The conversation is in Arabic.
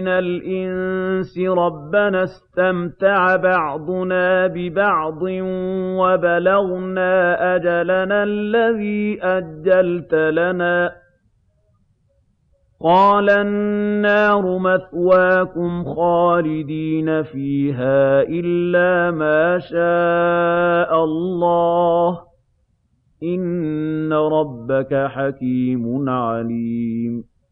مِّنَ الْإِنسِ رَبَّنَا اسْتَمْتَعَ بَعْضُنَا بِبَعْضٍ وَبَلَغْنَا أَجَلَنَا الَّذِي أَجَّلْتَ لَنَا ۚ. قَالَ النَّارُ مَثْوَاكُمْ خَالِدِينَ فِيهَا إِلَّا مَا شَاءَ اللَّهُ ۗ. إِنَّ رَبَّكَ حَكِيمٌ عَلِيمٌ.